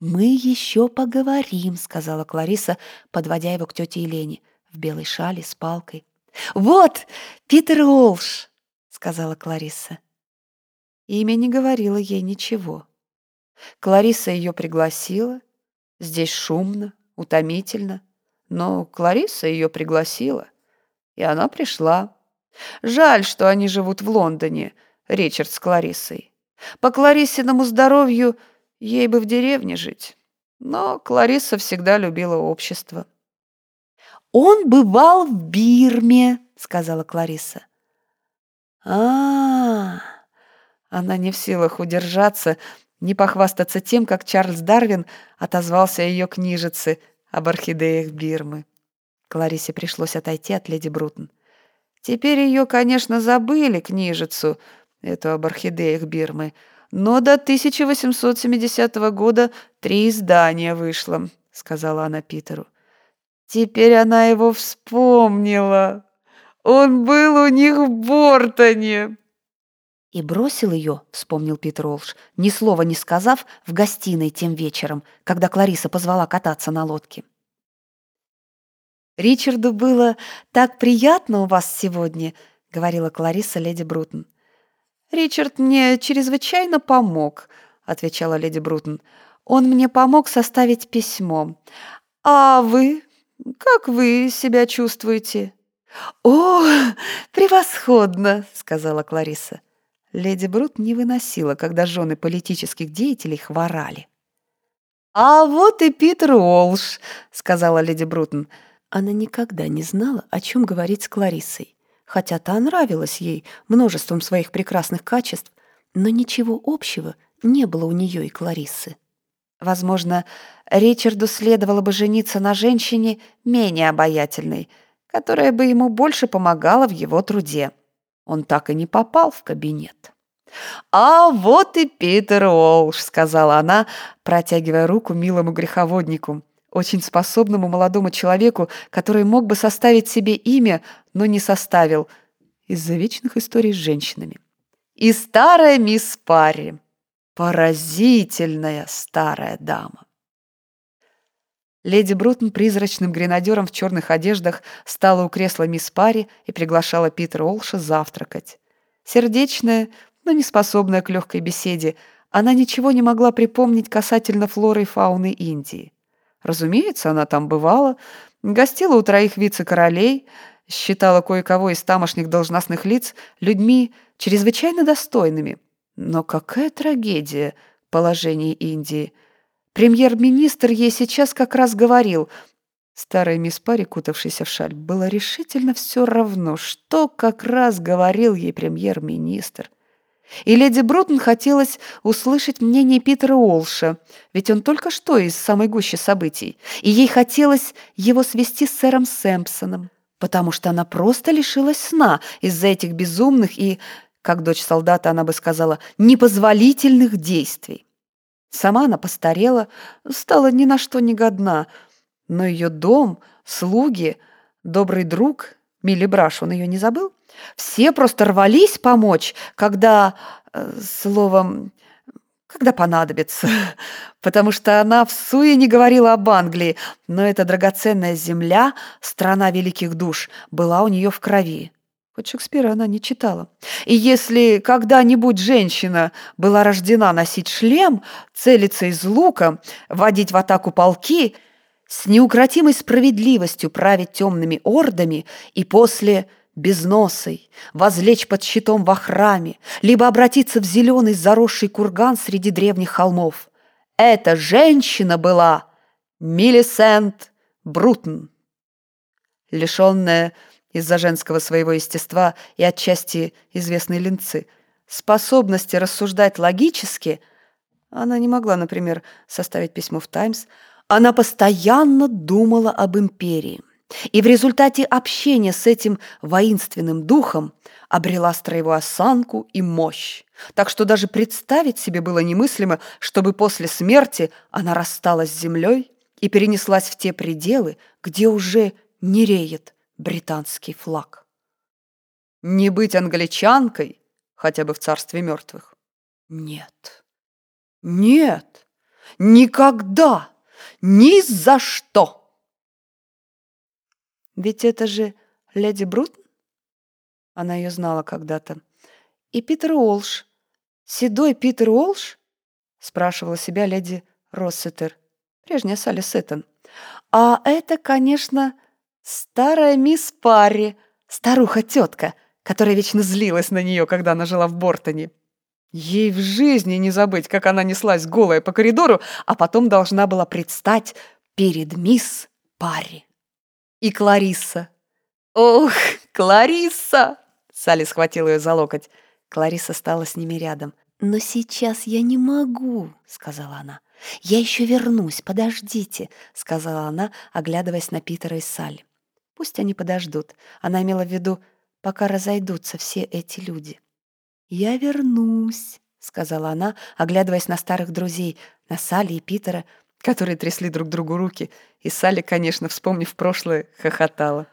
«Мы еще поговорим», — сказала Клариса, подводя его к тете Елене в белой шале с палкой. «Вот, Питер Олш», — сказала Клариса. Имя не говорило ей ничего. Клариса ее пригласила. Здесь шумно, утомительно. Но Клариса ее пригласила, и она пришла. Жаль, что они живут в Лондоне, Ричард с Кларисой. По Клариссиному здоровью ей бы в деревне жить. Но Клариса всегда любила общество. «Он бывал в Бирме», — сказала Клариса. а, -а, -а Она не в силах удержаться, не похвастаться тем, как Чарльз Дарвин отозвался о ее книжице об орхидеях Бирмы. Кларисе пришлось отойти от леди Брутон. Теперь ее, конечно, забыли, книжицу, эту об орхидеях Бирмы, но до 1870 года три издания вышло, сказала она Питеру. Теперь она его вспомнила. Он был у них в Бортоне. И бросил ее, вспомнил Питер Олш, ни слова не сказав, в гостиной тем вечером, когда Клариса позвала кататься на лодке. «Ричарду было так приятно у вас сегодня», — говорила Клариса леди Брутон. «Ричард мне чрезвычайно помог», — отвечала леди Брутон. «Он мне помог составить письмо. А вы? Как вы себя чувствуете?» «О, превосходно!» — сказала Клариса. Леди Брут не выносила, когда жены политических деятелей хворали. «А вот и Питер Уолш», — сказала леди Брутон. Она никогда не знала, о чем говорить с Кларисой, хотя та нравилась ей множеством своих прекрасных качеств, но ничего общего не было у нее и Кларисы. Возможно, Ричарду следовало бы жениться на женщине менее обаятельной, которая бы ему больше помогала в его труде. Он так и не попал в кабинет. «А вот и Питер Уолш», — сказала она, протягивая руку милому греховоднику очень способному молодому человеку, который мог бы составить себе имя, но не составил, из-за вечных историй с женщинами. И старая мисс Парри. Поразительная старая дама. Леди Брутон призрачным гренадером в черных одеждах стала у кресла мисс Парри и приглашала Питера Олша завтракать. Сердечная, но не способная к легкой беседе, она ничего не могла припомнить касательно флоры и фауны Индии. Разумеется, она там бывала, гостила у троих вице-королей, считала кое-кого из тамошних должностных лиц людьми чрезвычайно достойными. Но какая трагедия положение Индии! Премьер-министр ей сейчас как раз говорил, Старая мисс Парри, кутавшаяся в шаль, было решительно все равно, что как раз говорил ей премьер-министр. И леди Брутон хотелось услышать мнение Питера Уолша, ведь он только что из самой гущи событий, и ей хотелось его свести с сэром Сэмпсоном, потому что она просто лишилась сна из-за этих безумных и, как дочь солдата она бы сказала, непозволительных действий. Сама она постарела, стала ни на что не годна, но ее дом, слуги, добрый друг, Милли Браш, он ее не забыл, все просто рвались помочь, когда, э, словом, когда понадобится, потому что она в суе не говорила об Англии, но эта драгоценная земля, страна великих душ, была у нее в крови. Хоть Шекспира она не читала. И если когда-нибудь женщина была рождена носить шлем, целиться из лука, водить в атаку полки, с неукротимой справедливостью править темными ордами и после безносой, возлечь под щитом во храме, либо обратиться в зеленый заросший курган среди древних холмов. Эта женщина была Милисент Брутон. Лишенная из-за женского своего естества и отчасти известной линцы, способности рассуждать логически, она не могла, например, составить письмо в «Таймс», она постоянно думала об империи и в результате общения с этим воинственным духом обрела строевую осанку и мощь. Так что даже представить себе было немыслимо, чтобы после смерти она рассталась с землей и перенеслась в те пределы, где уже не реет британский флаг. Не быть англичанкой, хотя бы в царстве мертвых? Нет. Нет. Никогда! Ни за что!» «Ведь это же леди Брутон?» Она ее знала когда-то. «И Питер Уолш. Седой Питер Уолш?» спрашивала себя леди Россетер, прежняя Салли Сеттон. «А это, конечно, старая мисс Парри, старуха-тетка, которая вечно злилась на нее, когда она жила в Бортоне. Ей в жизни не забыть, как она неслась голая по коридору, а потом должна была предстать перед мисс Парри. И Кларисса. Ох, Кларисса! Салли схватила ее за локоть. Клариса стала с ними рядом. «Но сейчас я не могу», — сказала она. «Я еще вернусь, подождите», — сказала она, оглядываясь на Питера и Салли. «Пусть они подождут». Она имела в виду, пока разойдутся все эти люди. «Я вернусь», — сказала она, оглядываясь на старых друзей, на Салли и Питера, которые трясли друг другу руки, и Салли, конечно, вспомнив прошлое, хохотала.